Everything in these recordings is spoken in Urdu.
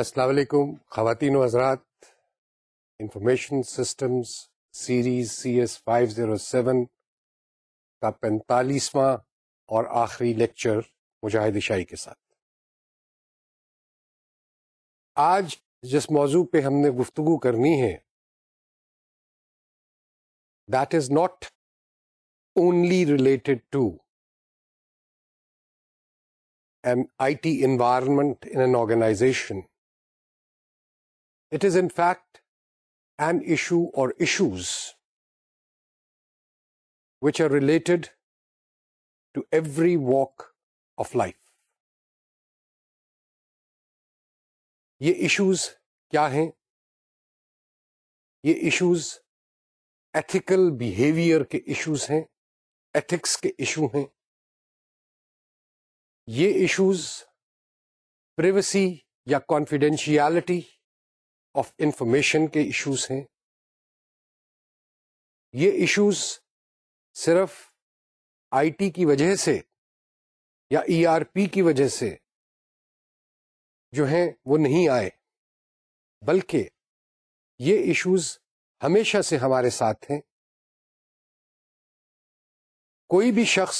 السلام علیکم خواتین و حضرات information systems series C S five zero seven کا پینتالیسواں اور آخری لیکچر مجاہد شاہی کے ساتھ آج جس موضوع پہ ہم نے گفتگو کرنی ہے that is not only related to an I T environment in an organization it is in fact an issue اور issues which are related to every walk of life یہ ایشوز کیا ہیں یہ ایشوز ایتھیکل بیہیویئر کے ایشوز ہیں ایتھکس کے ایشو ہیں یہ ایشوز پریویسی یا کانفیڈینشیلٹی آف انفارمیشن کے ایشوز ہیں یہ ایشوز صرف آئی ٹی کی وجہ سے یا ای آر پی کی وجہ سے جو ہیں وہ نہیں آئے بلکہ یہ ایشوز ہمیشہ سے ہمارے ساتھ ہیں کوئی بھی شخص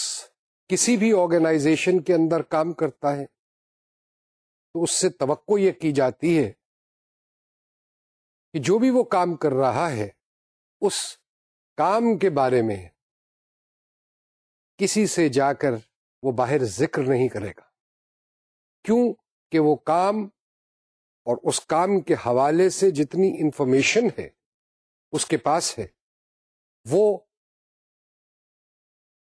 کسی بھی آرگنائزیشن کے اندر کام کرتا ہے تو اس سے توقع یہ کی جاتی ہے کہ جو بھی وہ کام کر رہا ہے اس کام کے بارے میں کسی سے جا کر وہ باہر ذکر نہیں کرے گا کیوں کہ وہ کام اور اس کام کے حوالے سے جتنی انفارمیشن ہے اس کے پاس ہے وہ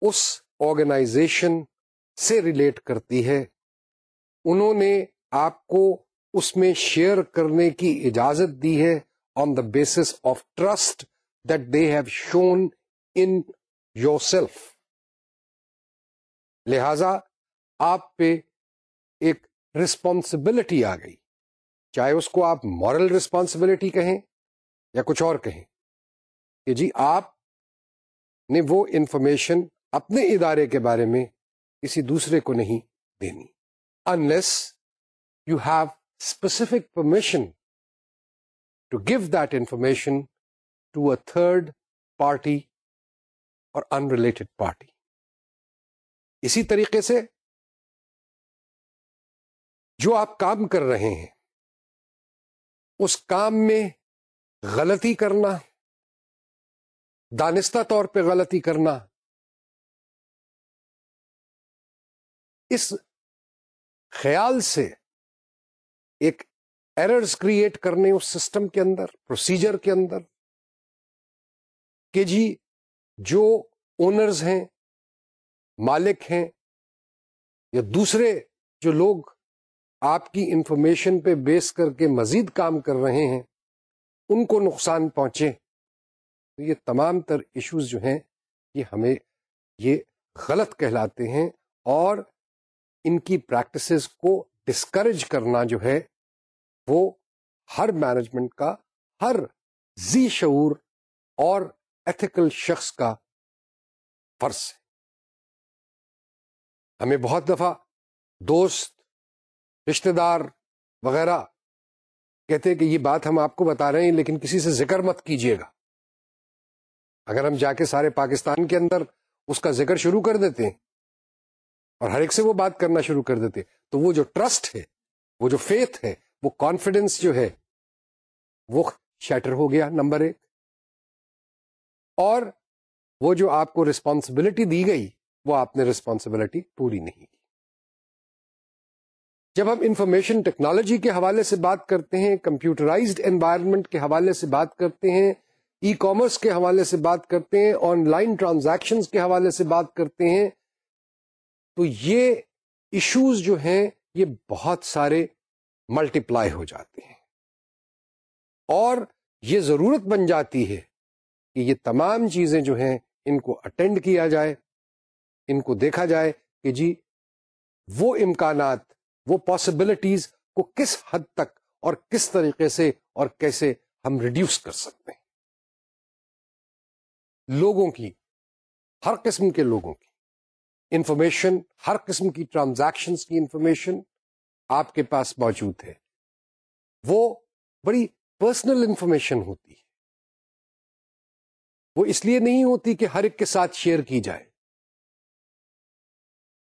اس آرگنائزیشن سے ریلیٹ کرتی ہے انہوں نے آپ کو اس میں شیئر کرنے کی اجازت دی ہے on the basis of trust that they have shown in yourself لہذا آپ پہ ایک رسپانسبلٹی آ گئی چاہے اس کو آپ مارل رسپانسبلٹی کہیں یا کچھ اور کہیں کہ جی آپ نے وہ انفارمیشن اپنے ادارے کے بارے میں کسی دوسرے کو نہیں دینی unless you have specific permission to give that information to a third party اور ان ریلیٹڈ پارٹی اسی طریقے سے جو آپ کام کر رہے ہیں اس کام میں غلطی کرنا دانستہ طور پہ غلطی کرنا اس خیال سے ایک ایررز کریٹ کرنے اس سسٹم کے اندر پروسیجر کے اندر کہ جی جو اونرز ہیں مالک ہیں یا دوسرے جو لوگ آپ کی انفارمیشن پہ بیس کر کے مزید کام کر رہے ہیں ان کو نقصان پہنچے تو یہ تمام تر ایشوز جو ہیں یہ ہمیں یہ غلط کہلاتے ہیں اور ان کی پریکٹسز کو ڈسکریج کرنا جو ہے وہ ہر مینجمنٹ کا ہر زی شعور اور ایتھیکل شخص کا فرض ہے ہمیں بہت دفعہ دوست رشتے دار وغیرہ کہتے ہیں کہ یہ بات ہم آپ کو بتا رہے ہیں لیکن کسی سے ذکر مت کیجیے گا اگر ہم جا کے سارے پاکستان کے اندر اس کا ذکر شروع کر دیتے ہیں اور ہر ایک سے وہ بات کرنا شروع کر دیتے ہیں تو وہ جو ٹرسٹ ہے وہ جو فیتھ ہے وہ کانفیڈینس جو ہے وہ شیٹر ہو گیا نمبر ایک اور وہ جو آپ کو ریسپانسبلٹی دی گئی وہ آپ نے رسپانسبلٹی پوری نہیں کی جب ہم انفارمیشن ٹیکنالوجی کے حوالے سے بات کرتے ہیں کمپیوٹرائزڈ انوائرمنٹ کے حوالے سے بات کرتے ہیں ای کامرس کے حوالے سے بات کرتے ہیں آن لائن ٹرانزیکشنز کے حوالے سے بات کرتے ہیں تو یہ ایشوز جو ہیں یہ بہت سارے ملٹی پلائی ہو جاتے ہیں اور یہ ضرورت بن جاتی ہے کہ یہ تمام چیزیں جو ہیں ان کو اٹینڈ کیا جائے ان کو دیکھا جائے کہ جی وہ امکانات وہ پاسبلٹیز کو کس حد تک اور کس طریقے سے اور کیسے ہم ریڈیوس کر سکتے ہیں لوگوں کی ہر قسم کے لوگوں کی انفارمیشن ہر قسم کی ٹرانزیکشنس کی انفارمیشن آپ کے پاس موجود ہے وہ بڑی پرسنل انفارمیشن ہوتی ہے وہ اس لیے نہیں ہوتی کہ ہر ایک کے ساتھ شیئر کی جائے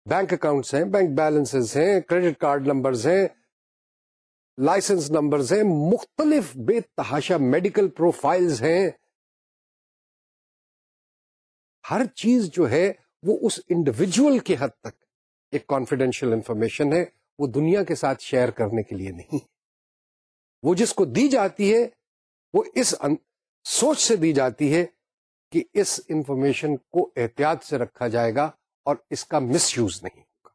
بینک اکاؤنٹس ہیں بینک بیلنسز ہیں کریڈٹ کارڈ نمبرز ہیں لائسنس نمبرز ہیں مختلف بے تحاشا میڈیکل پروفائلز ہیں ہر چیز جو ہے وہ اس انڈیویجل کے حد تک ایک کانفیڈینشیل انفارمیشن ہے وہ دنیا کے ساتھ شیئر کرنے کے لیے نہیں وہ جس کو دی جاتی ہے وہ اس سوچ سے دی جاتی ہے کہ اس انفارمیشن کو احتیاط سے رکھا جائے گا اور اس کا مس یوز نہیں ہوگا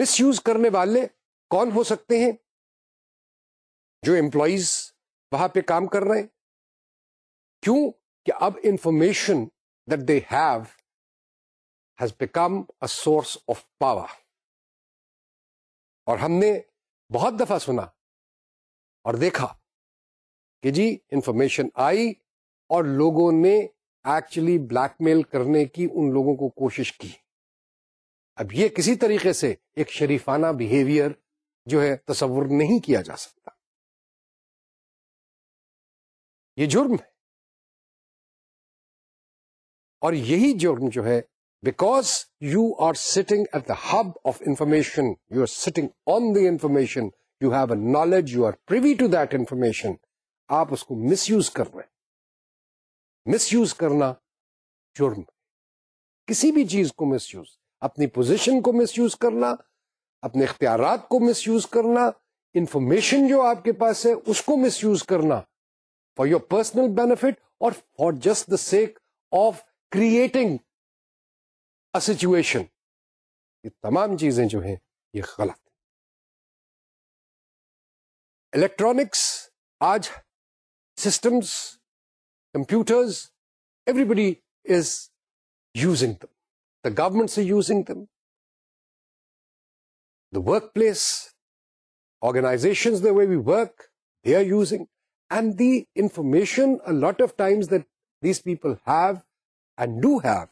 مس یوز کرنے والے کون ہو سکتے ہیں جو امپلائیز وہاں پہ کام کر رہے ہیں کیوں کہ اب information that they have has become a source of power اور ہم نے بہت دفعہ سنا اور دیکھا کہ جی انفارمیشن آئی اور لوگوں نے ایکچولی بلیک میل کرنے کی ان لوگوں کو کوشش کی اب یہ کسی طریقے سے ایک شریفانہ بہیویئر جو ہے تصور نہیں کیا جا سکتا یہ جرم ہے اور یہی جرم جو ہے because you are sitting at the hub of information you are sitting on the information you have a knowledge you are to that information آپ اس کو مس یوز کر رہے ہیں مس یوز کرنا جرم کسی بھی چیز کو مس یوز اپنی پوزیشن کو مس یوز کرنا اپنے اختیارات کو مس یوز کرنا انفارمیشن جو آپ کے پاس ہے اس کو مس یوز کرنا فار یور پرسنل بینیفٹ اور for just the sake of creating situation یہ تمام چیزیں جو ہیں یہ غلط الیکٹرانکس آج systems computers everybody is using them the government using them the workplace organization work they are using and the information lot of times that these people have and do have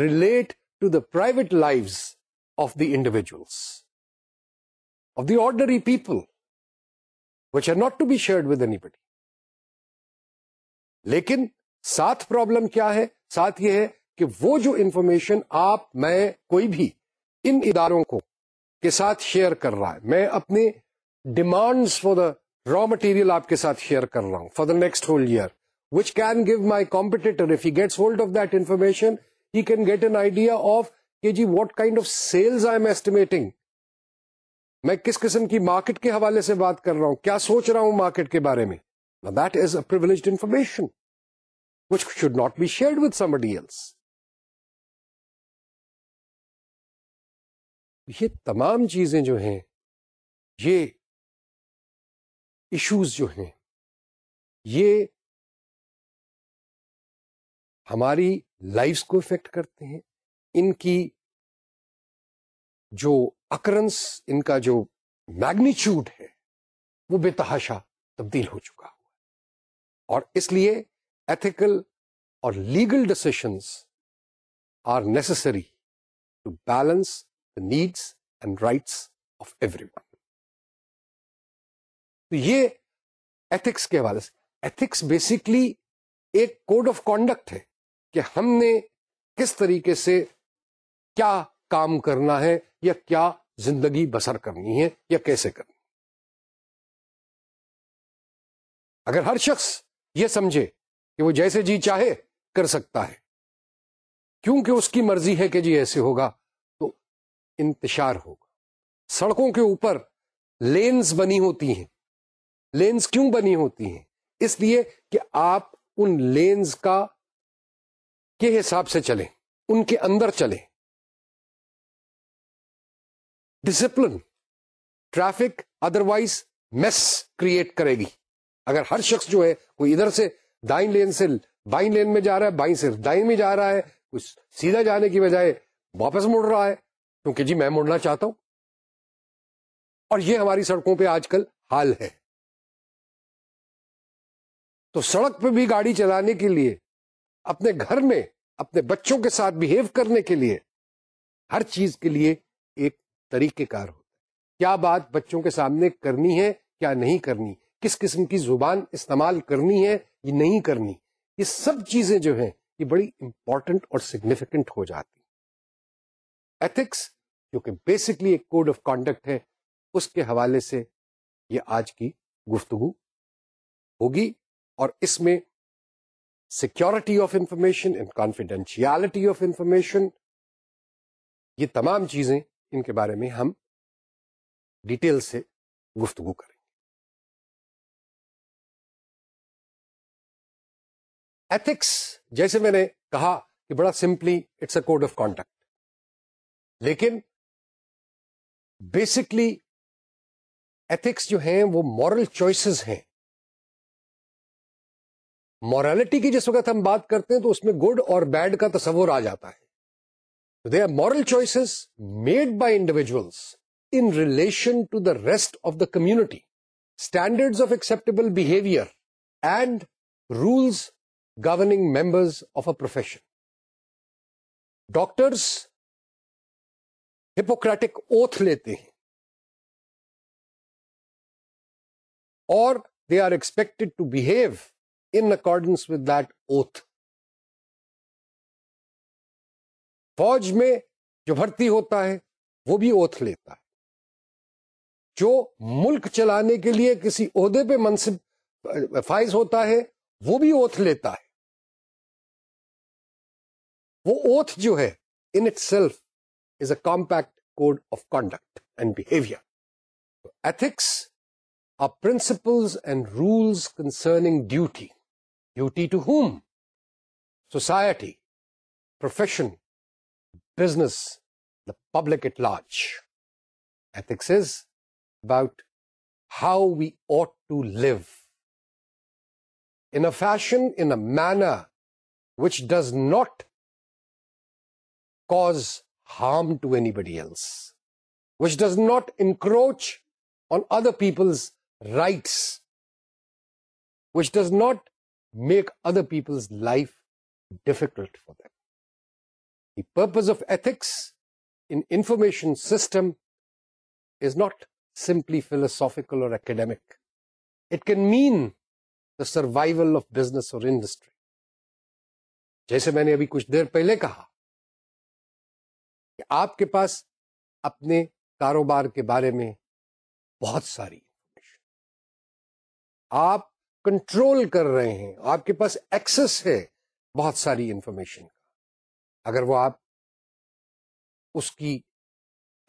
relative the private life of the individuals of the ordinary people which are not to be share لیکن ساتھ پرابلم کیا ہے ساتھ یہ ہے کہ وہ جو انفارمیشن آپ میں کوئی بھی ان اداروں کو کے ساتھ شیئر کر رہا ہے میں اپنے demands for the raw material آپ کے ساتھ شیئر کر رہا ہوں for the next whole year which can give my competitor if you gets hold of that information he can get an idea of کہ جی what kind of sales I am estimating میں کس قسم کی مارکیٹ کے حوالے سے بات کر رہا ہوں کیا سوچ رہا ہوں مارکیٹ کے بارے میں that is a information which should not be share some سمڈیل یہ تمام چیزیں جو ہیں یہ ایشوز جو ہیں یہ ہماری لائف کو افیکٹ کرتے ہیں ان کی جو اکرنس ان کا جو میگنیچیوڈ ہے وہ بے تحاشا تبدیل ہو چکا ہوا اور اس لیے ایتھیکل اور legal decisions are necessary to balance the needs and rights of everyone تو یہ ایتھکس کے حوالے سے ایتھکس بیسکلی ایک کوڈ آف کانڈکٹ ہے کہ ہم نے کس طریقے سے کیا کام کرنا ہے یا کیا زندگی بسر کرنی ہے یا کیسے کرنی اگر ہر شخص یہ سمجھے کہ وہ جیسے جی چاہے کر سکتا ہے کیونکہ اس کی مرضی ہے کہ جی ایسے ہوگا تو انتشار ہوگا سڑکوں کے اوپر لینز بنی ہوتی ہیں لینز کیوں بنی ہوتی ہیں اس لیے کہ آپ ان لینز کا کے حساب سے چلیں ان کے اندر چلیں discipline traffic otherwise mess create کرے گی اگر ہر شخص جو ہے کوئی ادھر سے دائیں لین سے بائیں لین میں جا رہا ہے بائیں سے دائیں میں جا رہا ہے کوئی سیدھا جانے کی بجائے واپس مڑ رہا ہے کیونکہ جی میں مڑنا چاہتا ہوں اور یہ ہماری سڑکوں پہ آج کل حال ہے تو سڑک پہ بھی گاڑی چلانے کے لیے اپنے گھر میں اپنے بچوں کے ساتھ بہیو کرنے کے لیے ہر چیز کے لیے ایک طریقہ کار ہوتا کیا بات بچوں کے سامنے کرنی ہے کیا نہیں کرنی کس قسم کی زبان استعمال کرنی ہے نہیں کرنی یہ سب چیزیں جو ہیں یہ بڑی امپورٹنٹ اور سگنیفیکنٹ ہو جاتی ایتھکس جو کہ بیسکلی ایک کوڈ آف کانڈکٹ ہے اس کے حوالے سے یہ آج کی گفتگو ہوگی اور اس میں security of information and confidentiality of information یہ تمام چیزیں ان کے بارے میں ہم ڈیٹیل سے گفتگو کریں گے ایتھکس جیسے میں نے کہا کہ بڑا simply it's a code of contact لیکن بیسکلی ایتھکس جو ہیں وہ مورل چوائسیز ہیں مورالٹی کی جس وقت ہم بات کرتے ہیں تو اس میں گڈ اور بیڈ کا تصور آ جاتا ہے they are moral choices made by individuals in relation to the rest of the community standard of acceptable behaviour and rules governing members of a profession doctors Hippocratic oath لیتے ہیں اور they are expected to behave accordance with that oath فوج میں جو بھرتی ہوتا ہے وہ بھی اوتھ لیتا ہے جو ملک چلانے کے لیے کسی عہدے پہ منصب فائز ہوتا ہے وہ بھی اوتھ لیتا ہے وہ اوتھ جو ہے in itself is a compact code of conduct and behaviour ethics principles and rules concerning duty Duty to whom? Society, profession, business, the public at large. Ethics is about how we ought to live in a fashion, in a manner which does not cause harm to anybody else, which does not encroach on other people's rights, which does not make other peoples life difficult for درپز of ethics information system is not simply philosophical or academic it can mean the survival of business اور انڈسٹری جیسے میں نے ابھی کچھ دیر پہلے کہا کہ آپ کے پاس اپنے کاروبار کے بارے میں بہت ساری انفارمیشن آپ کنٹرول کر رہے ہیں آپ کے پاس ایکسس ہے بہت ساری انفارمیشن کا اگر وہ آپ اس کی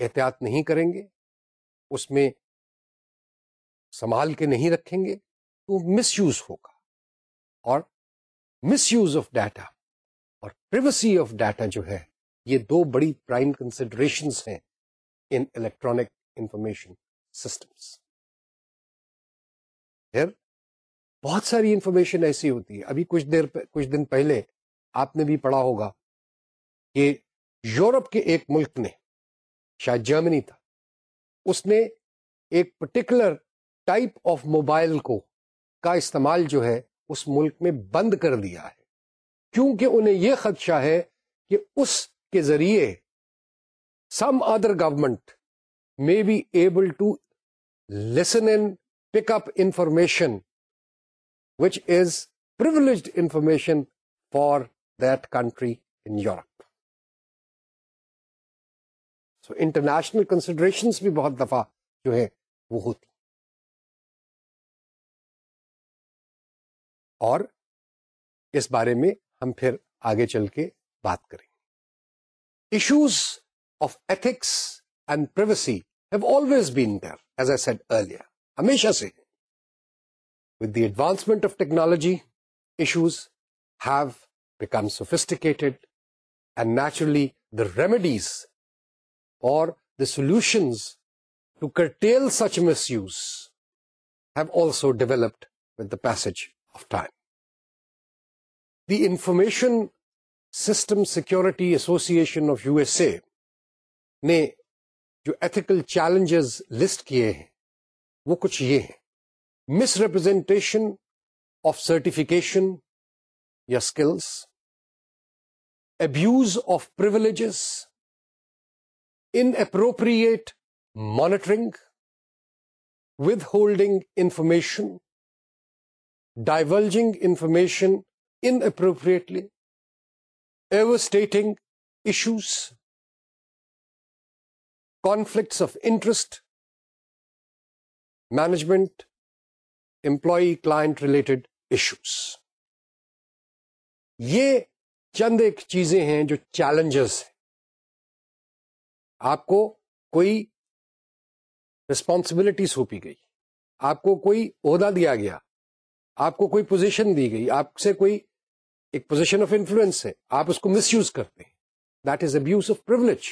احتیاط نہیں کریں گے اس میں سنبھال کے نہیں رکھیں گے تو مس یوز ہوگا اور مس یوز آف ڈیٹا اور پریویسی آف ڈیٹا جو ہے یہ دو بڑی پرائم کنسیڈریشن ہیں ان الیکٹرانک انفارمیشن سسٹمس بہت ساری انفارمیشن ایسی ہوتی ہے ابھی کچھ دیر کچھ دن پہلے آپ نے بھی پڑھا ہوگا کہ یورپ کے ایک ملک نے شاید جرمنی تھا اس نے ایک پرٹیکولر ٹائپ آف موبائل کو کا استعمال جو ہے اس ملک میں بند کر دیا ہے کیونکہ انہیں یہ خدشہ ہے کہ اس کے ذریعے some other government may be able to listen and pick up information which is پرفارمیشن for دنٹری in Europe so international consideration بھی بہت دفاع جو ہے وہ ہوتی اور اس بارے میں ہم پھر آگے چل کے بات کریں گے issues of ethics and privacies be enter as a set ارل ہمیشہ سے with the advancement of technology issues have become sophisticated and naturally the remedies or the solutions to curtail such misuse have also developed with the pace of time the information system security of USA of U S A نے جو ایتھیکل چیلنجز لسٹ کیے ہیں وہ کچھ یہ ہیں misrepresentation of certification, your skills, abuse of privileges, inappropriate monitoring, withholding information, divulging information inappropriately, overstating issues, conflicts of interest, management employee client related issues یہ چند ایک چیزیں ہیں جو چیلنجز ہیں آپ کو کوئی رسپانسبلٹی سونپی گئی آپ کو کوئی عہدہ دیا گیا آپ کو کوئی پوزیشن دی گئی آپ سے کوئی ایک پوزیشن آف انفلوئنس ہے آپ اس کو مس یوز کرتے ہیں that is abuse of privilege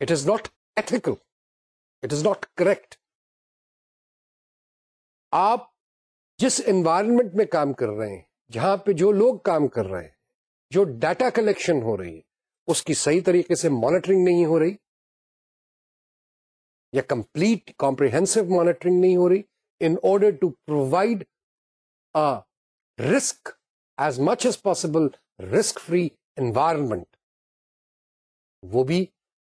it is not ethical it is not correct آپ جس انوائرمنٹ میں کام کر رہے ہیں جہاں پہ جو لوگ کام کر رہے ہیں جو ڈیٹا کلیکشن ہو رہی ہے اس کی صحیح طریقے سے مانیٹرنگ نہیں ہو رہی یا کمپلیٹ کمپریہنسو مانیٹرنگ نہیں ہو رہی in order to provide risk as much as possible risk free environment وہ بھی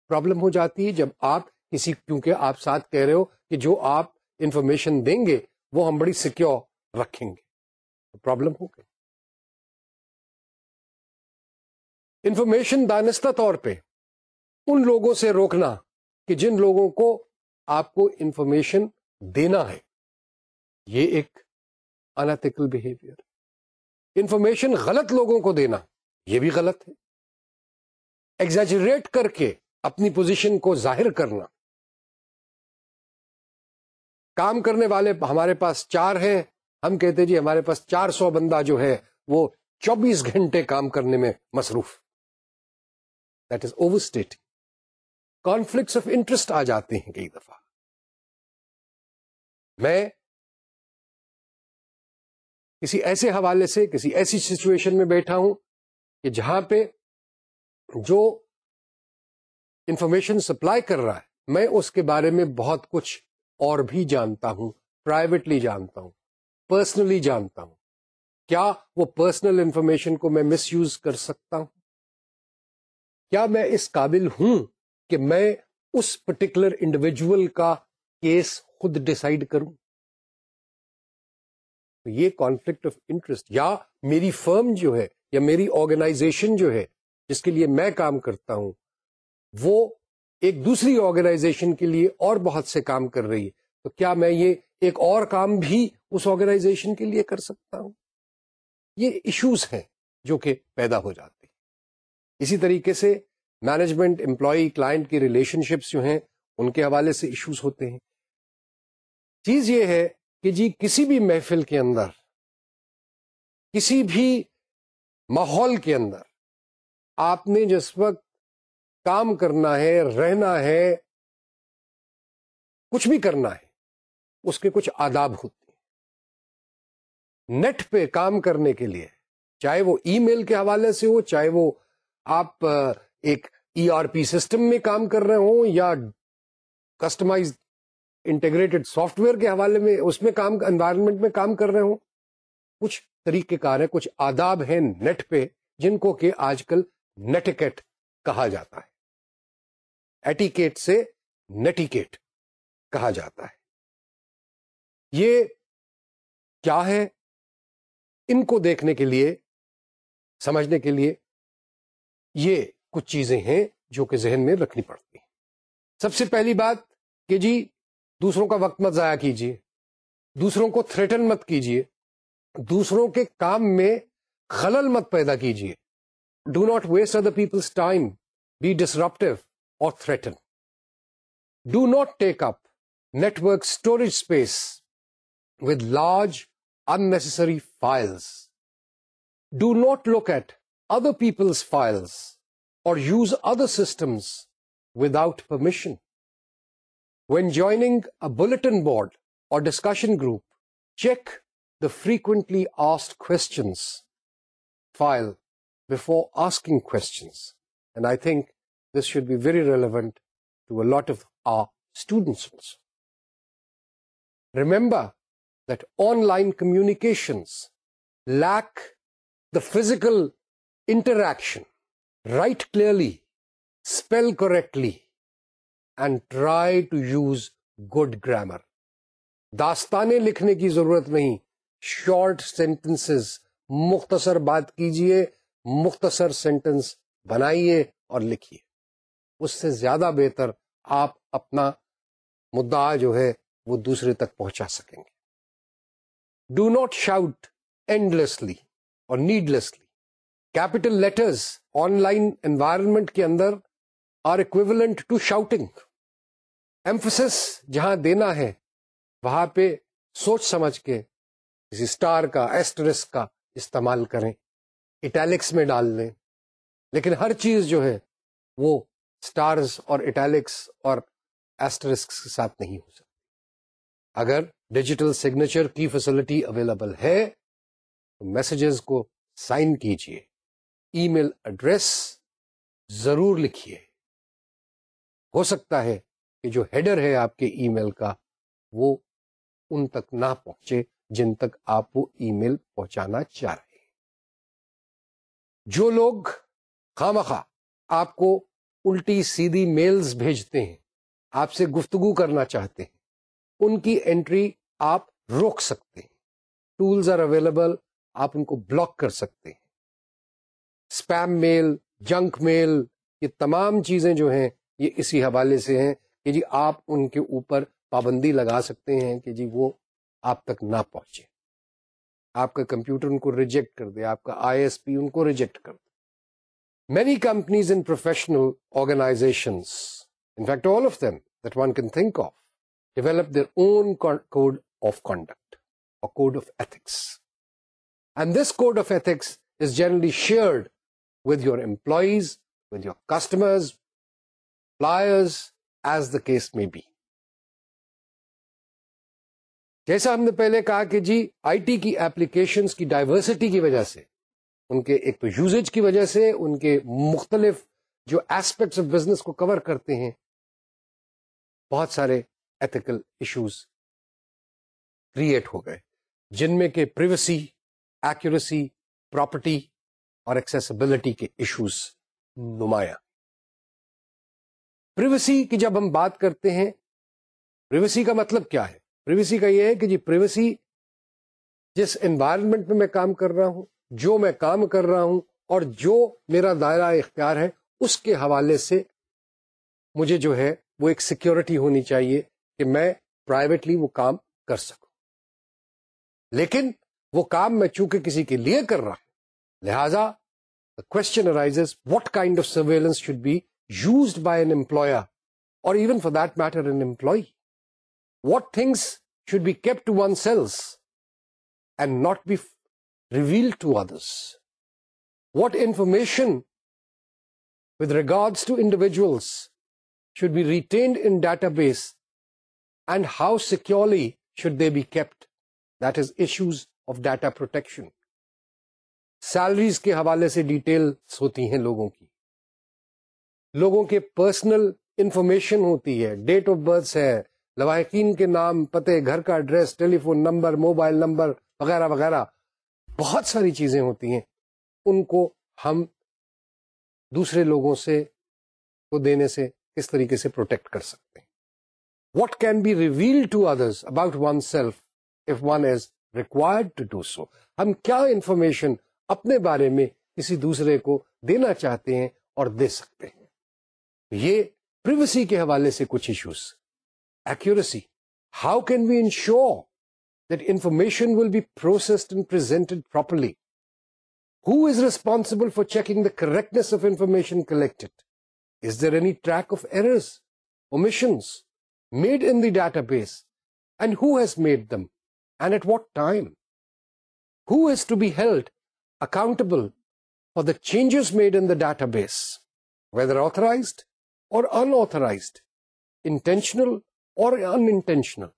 پرابلم ہو جاتی ہے جب آپ کسی کیونکہ آپ ساتھ کہہ رہے ہو کہ جو آپ انفارمیشن دیں گے وہ ہم بڑی سیکیور رکھیں گے پرابلم ہو گئی انفارمیشن دانستہ طور پہ ان لوگوں سے روکنا کہ جن لوگوں کو آپ کو انفارمیشن دینا ہے یہ ایک انتیکل بہیویئر انفارمیشن غلط لوگوں کو دینا یہ بھی غلط ہے ایگزیجریٹ کر کے اپنی پوزیشن کو ظاہر کرنا کام کرنے والے ہمارے پاس چار ہیں ہم کہتے جی ہمارے پاس چار سو بندہ جو ہے وہ چوبیس گھنٹے کام کرنے میں مصروف that is over state conflicts of interest آ جاتے ہیں کئی دفعہ میں کسی ایسے حوالے سے کسی ایسی سچویشن میں بیٹھا ہوں کہ جہاں پہ جو انفارمیشن سپلائی کر رہا ہے میں اس کے بارے میں بہت کچھ اور بھی جانتا ہوں پرائیویٹلی جانتا ہوں پرسنلی جانتا ہوں کیا وہ پرسنل انفارمیشن کو میں مس یوز کر سکتا ہوں کیا میں اس قابل ہوں کہ میں اس پرٹیکولر انڈیویجل کا کیس خود ڈسائڈ کروں یہ کانفلکٹ آف انٹرسٹ یا میری فرم جو ہے یا میری آرگنائزیشن جو ہے جس کے لیے میں کام کرتا ہوں وہ ایک دوسری آرگنائزیشن کے لیے اور بہت سے کام کر رہی ہے تو کیا میں یہ ایک اور کام بھی اس آرگنائزیشن کے لیے کر سکتا ہوں یہ ایشوز ہیں جو کہ پیدا ہو جاتے ہیں اسی طریقے سے مینجمنٹ امپلائی کلائنٹ کی ریلیشن شپس جو ہیں ان کے حوالے سے ایشوز ہوتے ہیں چیز یہ ہے کہ جی کسی بھی محفل کے اندر کسی بھی ماحول کے اندر آپ نے جس وقت کام کرنا ہے رہنا ہے کچھ بھی کرنا ہے اس کے کچھ آداب ہوتے ہیں نیٹ پہ کام کرنے کے لیے چاہے وہ ای میل کے حوالے سے ہو چاہے وہ آپ ایک ای آر پی سسٹم میں کام کر رہے ہوں یا کسٹمائز انٹیگریٹڈ سافٹ ویئر کے حوالے میں اس میں کام انوائرمنٹ میں کام کر رہے ہوں کچھ طریقے کار ہیں کچھ آداب ہیں نیٹ پہ جن کو کہ آج کل نیٹکیٹ کہا جاتا ہے ایٹیکیٹ سے نیٹیکیٹ کہا جاتا ہے یہ کیا ہے ان کو دیکھنے کے لیے سمجھنے کے لیے یہ کچھ چیزیں ہیں جو کہ ذہن میں رکھنی پڑتی ہیں سب سے پہلی بات کہ جی دوسروں کا وقت مت ضائع کیجیے دوسروں کو تھریٹن مت کیجیے دوسروں کے کام میں خلل مت پیدا کیجیے do not waste other peoples time be disruptive or threaten. Do not take up network storage space with large, unnecessary files. Do not look at other people's files or use other systems without permission. When joining a bulletin board or discussion group, check the frequently asked questions file before asking questions. And I think this should be very relevant to a lot of a students remember that online communication lack the physical interaction right clearly spell correctly and try to use good grammar داستانیں لکھنے کی ضرورت نہیں شارٹ سینٹنسز مختصر بات کیجئے مختصر سینٹنس بنائیے اور لکھیے اس سے زیادہ بہتر آپ اپنا مدعا جو ہے وہ دوسرے تک پہنچا سکیں گے do not shout and Leslie or needlessly capital letters online environment کے اندر are equivalent to shouting emphasis جہاں دینا ہے وہاں پہ سوچ سمجھ کے کسی اسٹار کا ایسٹرس کا استعمال کریں اٹیلکس میں ڈال لیں لیکن ہر چیز جو ہے وہ سٹارز اور اٹیلکس اور کے ساتھ نہیں ہو سکتا اگر ڈیجیٹل سگنیچر کی فیسلٹی اویلیبل ہے تو میسجز کو سائن کیجیے ای میل ایڈریس ضرور لکھیے ہو سکتا ہے کہ جو ہیڈر ہے آپ کے ای میل کا وہ ان تک نہ پہنچے جن تک آپ وہ ای میل پہنچانا چاہ رہے ہیں جو لوگ خامخواہ آپ کو الٹی سیدھی میلز بھیجتے ہیں آپ سے گفتگو کرنا چاہتے ہیں ان کی انٹری آپ روک سکتے ہیں ٹولز آر اویلیبل آپ ان کو بلاک کر سکتے ہیں اسپیم میل جنک میل یہ تمام چیزیں جو ہیں یہ اسی حوالے سے ہیں کہ جی آپ ان کے اوپر پابندی لگا سکتے ہیں کہ جی وہ آپ تک نہ پہنچے آپ کا کمپیوٹر ان کو ریجیکٹ کر دے آپ کا آئی ایس پی ان کو ریجیکٹ کر دے many companies professional professional in in fact all of that that one can think of their their own code of conduct code of ethics. And this code of ethics is generally shared with your employees with your customers suppliers, as the case میں بی جیسا ہم نے پہلے کہا کہ جی آئی ٹی کی ایپلیکیشن کی ڈائیورسٹی کی وجہ سے ان کے ایک تو یوزیج کی وجہ سے ان کے مختلف جو ایسپیکٹس آف بزنس کو کور کرتے ہیں بہت سارے ایتھیکل ایشوز کریٹ ہو گئے جن میں کہ پریویسی ایکوریسی پراپرٹی اور ایکسیسبلٹی کے ایشوز نمایاں پریویسی کی جب ہم بات کرتے ہیں پریویسی کا مطلب کیا ہے پریویسی کا یہ ہے کہ جی پریویسی جس انوائرمنٹ میں میں کام کر رہا ہوں جو میں کام کر رہا ہوں اور جو میرا دائرہ اختیار ہے اس کے حوالے سے مجھے جو ہے وہ ایک سیکیورٹی ہونی چاہیے کہ میں پرائیویٹلی وہ کام کر سکوں لیکن وہ کام میں چونکہ کسی کے لیے کر رہا ہوں لہذا question arises what kind of surveillance should be used by an employer or even for that matter an employee what things should be keep to oneself and not be reveal to others what information with regards to individuals should be retained in database and how securely should they be kept that is issues of data protection salaries کے حوالے سے ڈیٹیلس ہوتی ہیں لوگوں کی لوگوں کے پرسنل انفارمیشن ہوتی ہے ڈیٹ آف برتھ ہے لواحقین کے نام پتے گھر کا address telephone number mobile number وغیرہ وغیرہ بہت ساری چیزیں ہوتی ہیں ان کو ہم دوسرے لوگوں سے کو دینے سے کس طریقے سے پروٹیکٹ کر سکتے ہیں what can be reveal to others about oneself if one is required to do so ہم کیا انفارمیشن اپنے بارے میں کسی دوسرے کو دینا چاہتے ہیں اور دے سکتے ہیں یہ پریویسی کے حوالے سے کچھ issues accuracy how can we ensure that information will be processed and presented properly. Who is responsible for checking the correctness of information collected? Is there any track of errors, omissions made in the database, and who has made them, and at what time? Who is to be held accountable for the changes made in the database, whether authorized or unauthorized, intentional or unintentional?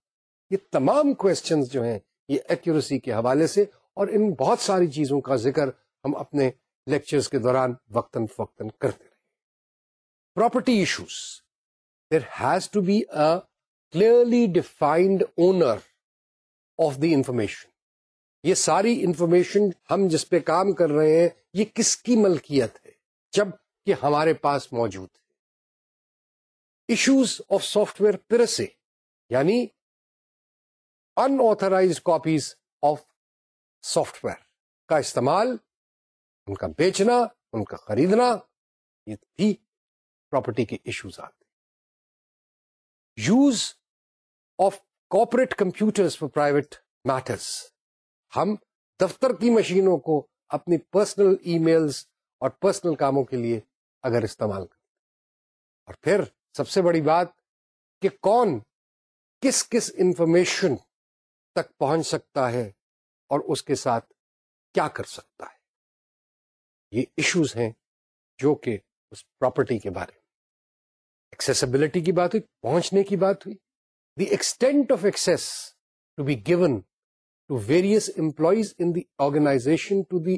یہ تمام کوشچنز جو ہیں یہ ایکوریسی کے حوالے سے اور ان بہت ساری چیزوں کا ذکر ہم اپنے لیکچرز کے دوران وقتاً فوقتاً کرتے رہے property issues there has to be a clearly defined owner of the information یہ ساری انفارمیشن ہم جس پہ کام کر رہے ہیں یہ کس کی ملکیت ہے جب کہ ہمارے پاس موجود ہے issues of software piracy یعنی انترائز کاپیز آف سافٹ ویئر کا استعمال ان کا بیچنا ان کا خریدنا یہ بھی پراپرٹی کے ایشوز آتے use of corporate computer for private matters ہم دفتر کی مشینوں کو اپنی پرسنل ای میلس اور پرسنل کاموں کے لیے اگر استعمال کریں اور پھر سب سے بڑی بات کہ کون کس کس انفارمیشن تک پہنچ سکتا ہے اور اس کے ساتھ کیا کر سکتا ہے یہ ایشوز ہیں جو کہ اس پراپرٹی کے بارے میں ایکسیسبلٹی کی بات ہوئی پہنچنے کی بات ہوئی the extent of access to be given to various employees in the organisation to the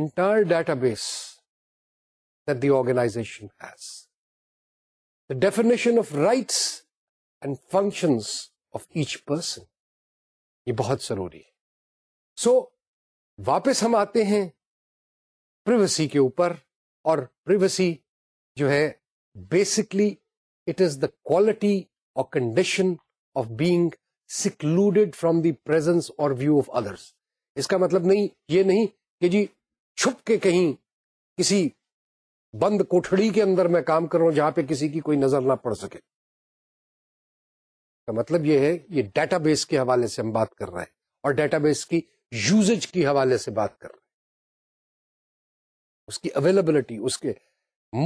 entire database that the the definition of rights and functions of each person یہ بہت ضروری ہے سو so, واپس ہم آتے ہیں پریویسی کے اوپر اور پریویسی جو ہے basically it is the quality اور condition of being secluded from the presence اور ویو آف ادرس اس کا مطلب نہیں یہ نہیں کہ جی چھپ کے کہیں کسی بند کوٹڑی کے اندر میں کام کروں جہاں پہ کسی کی کوئی نظر نہ پڑ سکے کا مطلب یہ ہے یہ ڈیٹا بیس کے حوالے سے ہم بات کر رہے ہیں اور ڈیٹا بیس کی یوزج کے حوالے سے بات کر رہے ہیں اس کی اویلیبلٹی اس کے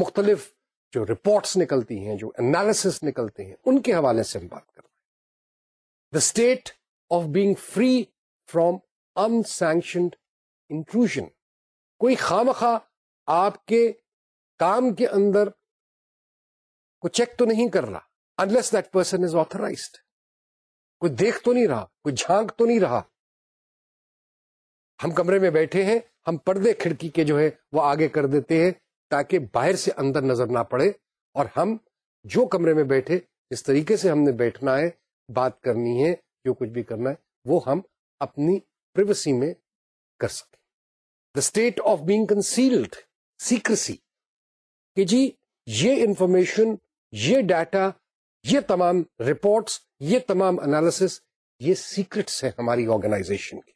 مختلف جو رپورٹس نکلتی ہیں جو انالیسس نکلتے ہیں ان کے حوالے سے ہم بات کر رہے ہیں the state of being free from unsanctioned inclusion کوئی خامخواہ آپ کے کام کے اندر کو چیک تو نہیں کر رہا unless that person is authorized کوئی دیکھ تو نہیں رہا کوئی جھانک تو نہیں رہا ہم کمرے میں بیٹھے ہیں ہم پردے کھڑکی کے جو ہے وہ آگے کر دیتے ہیں تاکہ باہر سے اندر نظر نہ پڑے اور ہم جو کمرے میں بیٹھے جس طریقے سے ہم نے بیٹھنا ہے بات کرنی ہے جو کچھ بھی کرنا ہے وہ ہم اپنی میں کر سکیں the state of being concealed secrecy کہ جی یہ انفارمیشن یہ ڈیٹا یہ تمام رپورٹس یہ تمام انالیسس یہ سیکرٹس ہیں ہماری آرگنائزیشن کی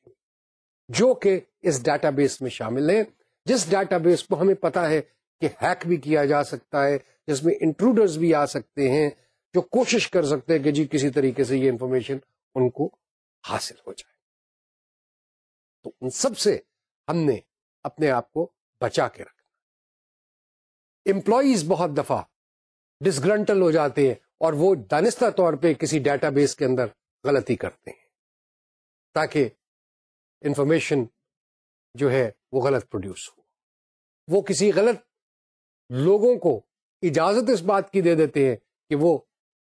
جو کہ اس ڈیٹا بیس میں شامل ہیں جس ڈیٹا بیس کو ہمیں پتا ہے کہ ہیک بھی کیا جا سکتا ہے جس میں انٹروڈرز بھی آ سکتے ہیں جو کوشش کر سکتے ہیں کہ جی کسی طریقے سے یہ انفارمیشن ان کو حاصل ہو جائے تو ان سب سے ہم نے اپنے آپ کو بچا کے رکھنا امپلائیز بہت دفعہ ڈسگرنٹل ہو جاتے ہیں اور وہ دانستہ طور پہ کسی ڈیٹا بیس کے اندر غلطی کرتے ہیں تاکہ انفارمیشن جو ہے وہ غلط پروڈیوس ہو وہ کسی غلط لوگوں کو اجازت اس بات کی دے دیتے ہیں کہ وہ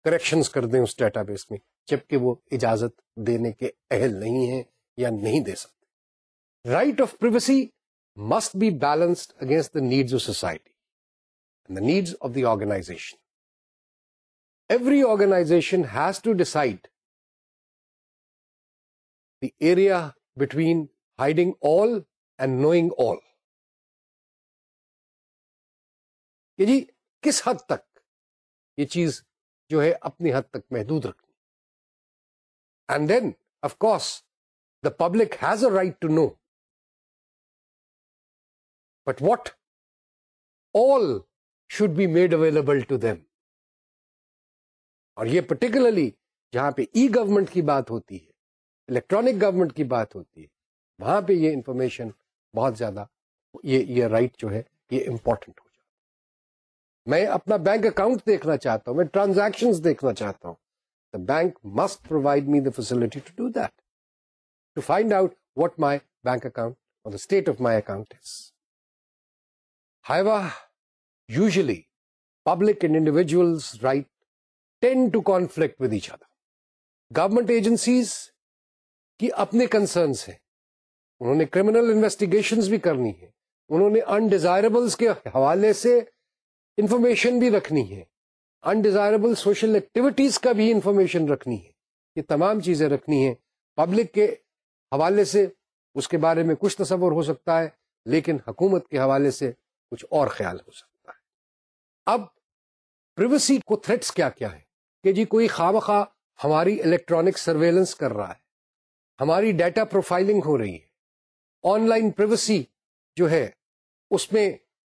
کریکشنز کر دیں اس ڈیٹا بیس میں جبکہ وہ اجازت دینے کے اہل نہیں ہیں یا نہیں دے سکتے right of privacy must be balanced against the needs of society needs of the organisation every organisation has to decide the area between hiding all and knowing all یہ جی کس حد تک یہ چیز جو ہے اپنی حد تک محدود رکھنی and then of course the public has a right to know but what all should be made available to them اور یہ پرٹیکولرلی جہاں پہ ای گورنمنٹ کی بات ہوتی ہے الیکٹرانک گورمنٹ کی بات ہوتی ہے وہاں پہ یہ انفارمیشن بہت زیادہ یہ یہ رائٹ جو ہے یہ امپورٹنٹ ہو جاتا میں اپنا بینک اکاؤنٹ دیکھنا چاہتا ہوں میں ٹرانزیکشن دیکھنا چاہتا ہوں the bank must provide me the facility to do that to find out what my bank account اور state of my account usually public and individuals right tend to conflict with each other government agencies کی اپنے کنسرنس ہیں انہوں نے کرمنل انویسٹیگیشنز بھی کرنی ہے انہوں نے انڈیزائربلس کے حوالے سے انفارمیشن بھی رکھنی ہے انڈیزائربل سوشل ایکٹیویٹیز کا بھی انفارمیشن رکھنی ہے یہ تمام چیزیں رکھنی ہیں پبلک کے حوالے سے اس کے بارے میں کچھ تصور ہو سکتا ہے لیکن حکومت کے حوالے سے کچھ اور خیال ہو سکتا ہے اب پریویسی کو تھریٹس کیا کیا ہے کہ جی کوئی خواہ خا ہماری الیکٹرانک سرویلنس کر رہا ہے ہماری ڈیٹا پروفائلنگ ہو رہی ہے آن لائن جو ہے اس میں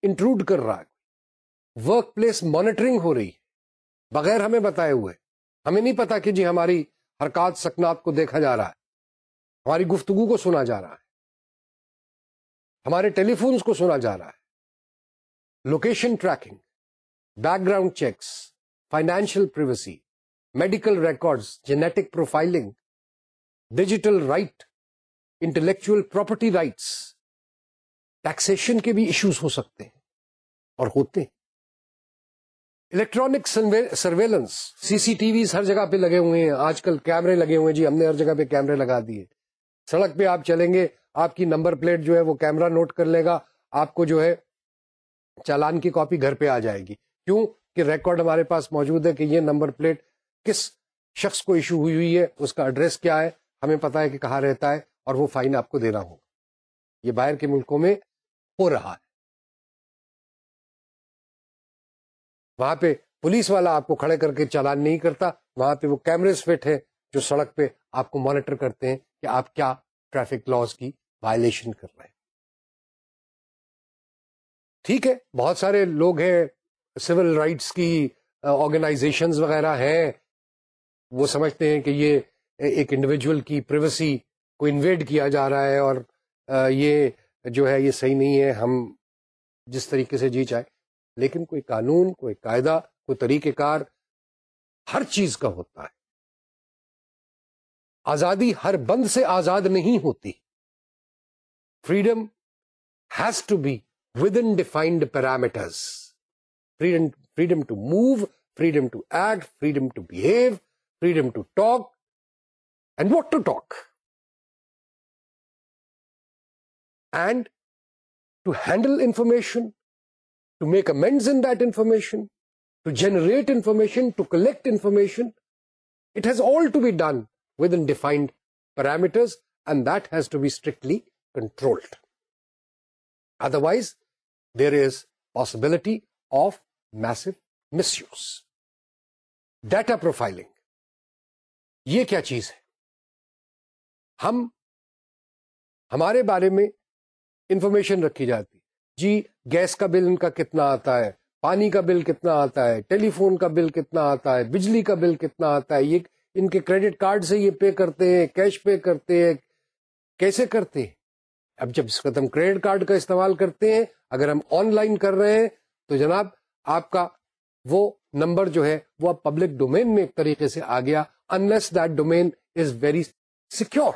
انٹروڈ کر رہا ہے ورک پلیس مانیٹرنگ ہو رہی ہے بغیر ہمیں بتائے ہوئے ہمیں نہیں پتا کہ جی ہماری حرکات سکنات کو دیکھا جا رہا ہے ہماری گفتگو کو سنا جا رہا ہے ہمارے ٹیلی فونز کو سنا جا رہا ہے location tracking background checks financial privacy medical records genetic profiling digital right intellectual property rights taxation کے بھی ایشوز ہو سکتے ہیں اور ہوتے ہیں electronic surveillance C C T Vs ہر جگہ پہ لگے ہوئے ہیں آج کل کیمرے لگے ہوئے ہیں جی ہم نے ہر جگہ پہ کیمرے لگا دیے سڑک پہ آپ چلیں گے آپ کی نمبر پلیٹ جو ہے وہ کیمرہ نوٹ کر لے گا آپ کو جو ہے چالان کی کاپی گھر پہ آ جائے گی کیوں کہ ریکارڈ ہمارے پاس موجود ہے کہ یہ نمبر پلیٹ کس شخص کو ایشو ہوئی ہوئی ہے اس کا ایڈریس کیا ہے ہمیں پتا ہے کہ کہاں رہتا ہے اور وہ فائن آپ کو دینا ہوگا یہ باہر کے ملکوں میں ہو رہا ہے وہاں پہ پولیس والا آپ کو کھڑے کر کے چالان نہیں کرتا وہاں پہ وہ کیمرے ہیں جو سڑک پہ آپ کو مانیٹر کرتے ہیں کہ آپ کیا ٹریفک لاس کی وائلشن کر رہے ہیں ٹھیک ہے بہت سارے لوگ ہیں سول رائٹس کی آرگنائزیشن وغیرہ ہیں وہ سمجھتے ہیں کہ یہ ایک انڈیویجول کی پریویسی کو انویڈ کیا جا رہا ہے اور یہ جو ہے یہ صحیح نہیں ہے ہم جس طریقے سے جی چاہے لیکن کوئی قانون کوئی قاعدہ کوئی طریقہ کار ہر چیز کا ہوتا ہے آزادی ہر بند سے آزاد نہیں ہوتی freedom has to be within defined parameters freedom freedom to move freedom to act freedom to behave freedom to talk and what to talk, and to handle information, to make amends in that information, to generate information, to collect information. It has all to be done within defined parameters, and that has to be strictly controlled. Otherwise, there is possibility of massive misuse. Data profiling یہ کیا چیز ہے ہم ہمارے بارے میں انفارمیشن رکھی جاتی جی گیس کا بل ان کا کتنا آتا ہے پانی کا بل کتنا آتا ہے ٹیلی فون کا بل کتنا آتا ہے بجلی کا بل کتنا آتا ہے یہ ان کے کریڈٹ کارڈ سے یہ پے کرتے ہیں کیش پے کرتے ہیں کیسے کرتے ہیں اب جب اس ہم کریڈٹ کارڈ کا استعمال کرتے ہیں اگر ہم آن لائن کر رہے ہیں تو جناب آپ کا وہ نمبر جو ہے وہ پبلک ڈومین میں ایک طریقے سے آ گیا انلیس secure.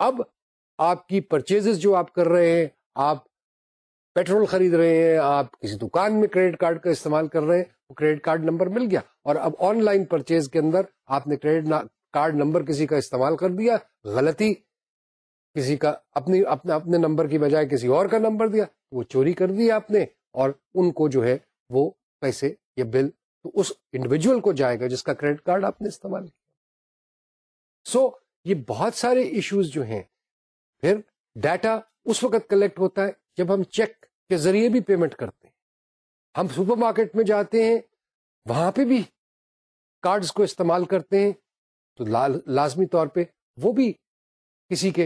اب آپ کی پرچیز جو آپ کر رہے ہیں آپ پیٹرول خرید رہے ہیں آپ کسی دکان میں کریڈٹ کارڈ کا استعمال کر رہے ہیں وہ کریڈٹ کارڈ نمبر مل گیا اور اب آن لائن پرچیز کے اندر آپ نے کریڈٹ کارڈ نمبر کسی کا استعمال کر دیا غلطی کسی کا اپنی اپنے اپنے نمبر کی بجائے کسی اور کا نمبر دیا وہ چوری کر دیا آپ نے اور ان کو جو ہے وہ پیسے یا بل تو اس انڈیویجل کو جائے گا جس کا کریڈٹ کارڈ آپ نے استعمال کیا سو so, یہ بہت سارے ایشوز جو ہیں پھر ڈیٹا اس وقت کلیکٹ ہوتا ہے جب ہم چیک کے ذریعے بھی پیمنٹ کرتے ہیں ہم سپر مارکیٹ میں جاتے ہیں وہاں پہ بھی کارڈز کو استعمال کرتے ہیں تو لازمی طور پہ وہ بھی کسی کے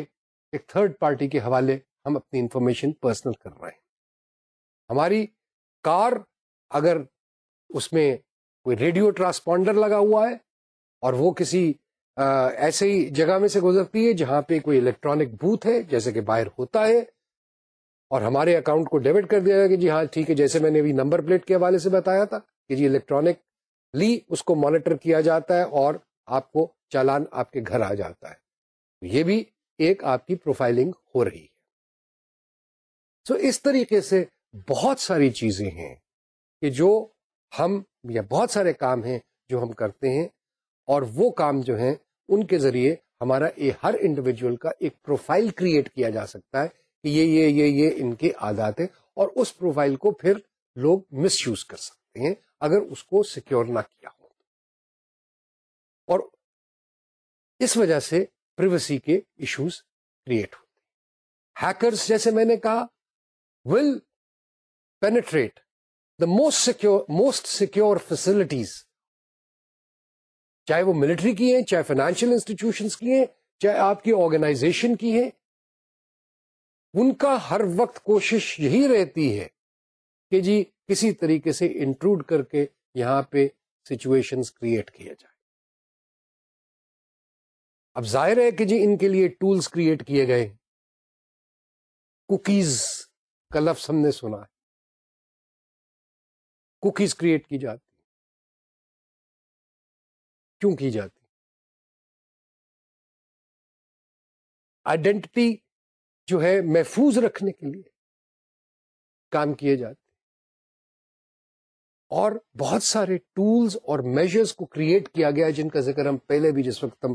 ایک تھرڈ پارٹی کے حوالے ہم اپنی انفارمیشن پرسنل کر رہے ہیں ہماری کار اگر اس میں کوئی ریڈیو ٹرانسپونڈر لگا ہوا ہے اور وہ کسی ایسے ہی جگہ میں سے گزرتی ہے جہاں پہ کوئی الیکٹرانک بوتھ ہے جیسے کہ باہر ہوتا ہے اور ہمارے اکاؤنٹ کو ڈیبٹ کر دیا کہ جی ہاں ٹھیک ہے جیسے میں نے ابھی نمبر پلیٹ کے حوالے سے بتایا تھا کہ جی الیکٹرانک لی اس کو مانیٹر کیا جاتا ہے اور آپ کو چالان آپ کے گھر آ جاتا ہے یہ بھی ایک آپ کی پروفائلنگ ہو رہی ہے سو so اس طریقے سے بہت ساری چیزیں ہیں کہ جو ہم یا بہت سارے کام ہیں جو ہم کرتے ہیں اور وہ کام جو ہیں ان کے ذریعے ہمارا ہر انڈیویجل کا ایک پروفائل کریٹ کیا جا سکتا ہے کہ یہ یہ یہ یہ ان کے آدات ہیں اور اس پروفائل کو پھر لوگ مس یوز کر سکتے ہیں اگر اس کو سیکیور نہ کیا ہو اور اس وجہ سے پریویسی کے ایشوز کریٹ ہوتے ہیکرس جیسے میں نے کہا will penetrate the most secure most secure facilities چاہے وہ ملٹری کی ہیں چاہے فائنینشیل انسٹیٹیوشنس کی ہیں چاہے آپ کی آرگنائزیشن کی ہیں ان کا ہر وقت کوشش یہی رہتی ہے کہ جی کسی طریقے سے انکلوڈ کر کے یہاں پہ سچویشن کریٹ کیا جائے اب ظاہر ہے کہ جی ان کے لیے ٹولس کریٹ کیے گئے کوکیز کا لفظ ہم نے سنا ہے کوکیز کریٹ کی جاتی کیوں کی جاتی آئیڈینٹی جو ہے محفوظ رکھنے کے لیے کام کیے جاتے اور بہت سارے ٹولز اور میجرز کو کریٹ کیا گیا جن کا ذکر ہم پہلے بھی جس وقت ہم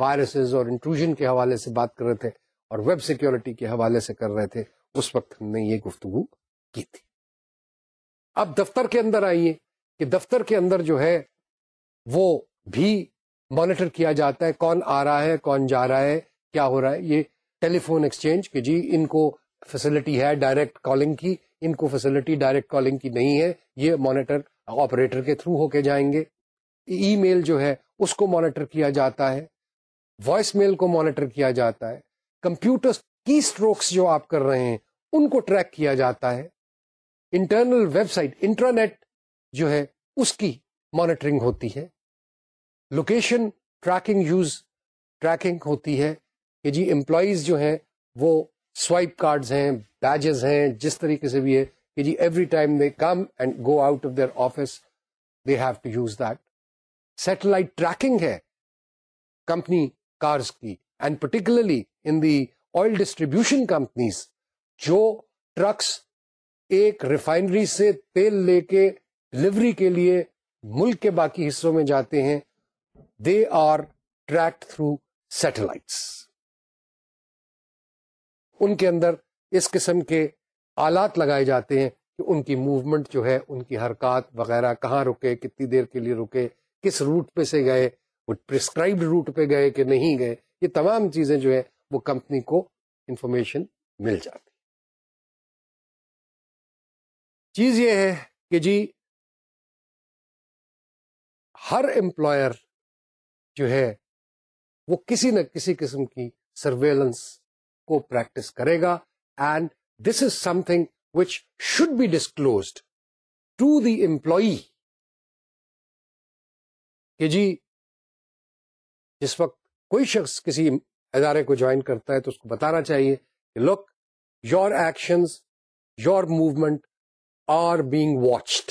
وائرسز اور انٹروژن کے حوالے سے بات کر رہے تھے اور ویب سیکیورٹی کے حوالے سے کر رہے تھے اس وقت ہم نے یہ گفتگو کی تھی دفتر کے اندر آئیے کہ دفتر کے اندر جو ہے وہ بھی مانیٹر کیا جاتا ہے کون آ رہا ہے کون جا رہا ہے کیا ہو رہا ہے یہ ٹیلی فون ایکسچینج کہ جی ان کو فیسلٹی ہے ڈائریکٹ کالنگ کی ان کو فیسلٹی ڈائریکٹ کالنگ کی نہیں ہے یہ مانیٹر آپریٹر کے تھرو ہو کے جائیں گے ای میل جو ہے اس کو مانیٹر کیا جاتا ہے وائس میل کو مانیٹر کیا جاتا ہے کمپیوٹر کی اسٹروکس جو آپ کر رہے ہیں ان کو ٹریک کیا جاتا ہے انٹرنل ویب سائٹ انٹرنیٹ جو ہے اس کی مانیٹرنگ ہوتی ہے لوکیشن ٹریکنگ یوز ٹریکنگ ہوتی ہے کہ جی امپلائیز جو ہیں وہ سوائپ کارڈز ہیں بیجز ہیں جس طریقے سے بھی ہے کہ جی every time they come and go out of their office they have to use that satellite tracking ہے کمپنی کارز کی and particularly in the oil distribution companies جو ٹرکس ایک ریفائنری سے تیل لے کے ڈلیوری کے لیے ملک کے باقی حصوں میں جاتے ہیں they are tracked through satellites ان کے اندر اس قسم کے آلات لگائے جاتے ہیں کہ ان کی موومنٹ جو ہے ان کی حرکات وغیرہ کہاں رکے کتنی دیر کے لیے رکے کس روٹ پہ سے گئے وہ پرسکرائبڈ روٹ پہ گئے کہ نہیں گئے یہ تمام چیزیں جو ہے وہ کمپنی کو انفارمیشن مل جاتی چیز یہ ہے کہ جی ہر امپلائر جو ہے وہ کسی نہ کسی قسم کی سرویلنس کو پریکٹس کرے گا and this is something which should be disclosed to the employee کہ جی جس وقت کوئی شخص کسی ادارے کو جوائن کرتا ہے تو اس کو بتانا چاہیے کہ look your actions your movement are being watched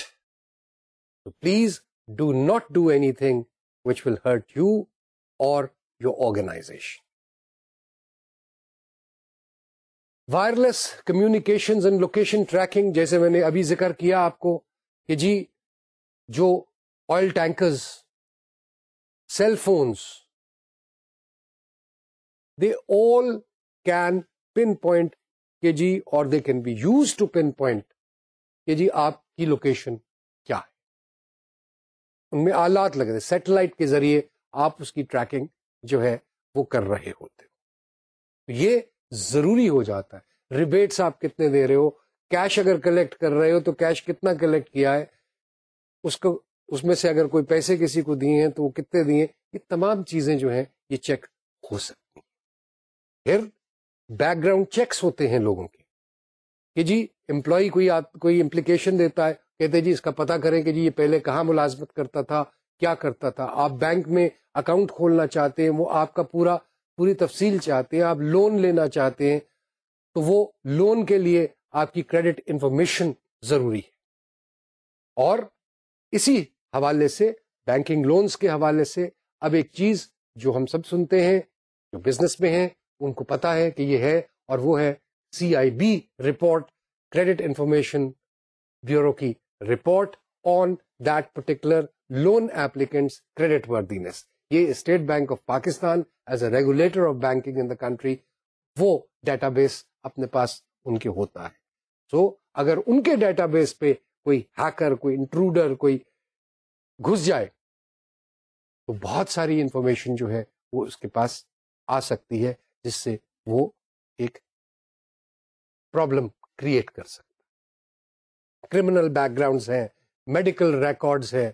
please do not do anything which will hurt you or your organisation wireless communication and location tracking جیسے میں نے ابھی ذکر کیا آپ کو کہ جی جو oil tankers cell phones they all can pinpoint کے جی اور they can be use to pinpoint کہ جی آپ کی لوکیشن کیا ہے ان میں آلات لگ رہے سیٹلائٹ کے ذریعے آپ اس کی ٹریکنگ جو ہے وہ کر رہے ہوتے ہو یہ ضروری ہو جاتا ہے ریبیٹس آپ کتنے دے رہے ہو کیش اگر کلیکٹ کر رہے ہو تو کیش کتنا کلیکٹ کیا ہے اس کو اس میں سے اگر کوئی پیسے کسی کو دیے ہیں تو وہ کتنے دیے یہ تمام چیزیں جو ہیں یہ چیک ہو سکتی ہیں پھر بیک گراؤنڈ چیکس ہوتے ہیں لوگوں کے کہ جی امپلائی کوئی کوئی امپلیکیشن دیتا ہے کہتے جی اس کا پتا کریں کہ جی یہ پہلے کہاں ملازمت کرتا تھا کیا کرتا تھا آپ بینک میں اکاؤنٹ کھولنا چاہتے ہیں وہ آپ کا پورا پوری تفصیل چاہتے ہیں آپ لون لینا چاہتے ہیں تو وہ لون کے لیے آپ کی کریڈٹ انفارمیشن ضروری ہے اور اسی حوالے سے بینکنگ لونز کے حوالے سے اب ایک چیز جو ہم سب سنتے ہیں جو بزنس میں ہیں ان کو پتا ہے کہ یہ ہے اور وہ ہے C I B report credit information bureau کی report on that particular loan applicants credit worthiness یہ State Bank of Pakistan as a regulator of banking in the country وہ ڈیٹا بیس اپنے پاس ان کے ہوتا ہے سو so, اگر ان کے ڈیٹا بیس پہ کوئی ہیکر کوئی انٹروڈر کوئی گھس جائے تو بہت ساری انفارمیشن جو ہے وہ اس کے پاس آ سکتی ہے جس سے وہ ایک پرابلم کریٹ کر سکتا کرمنل بیک گراؤنڈز ہیں میڈیکل ریکارڈز ہیں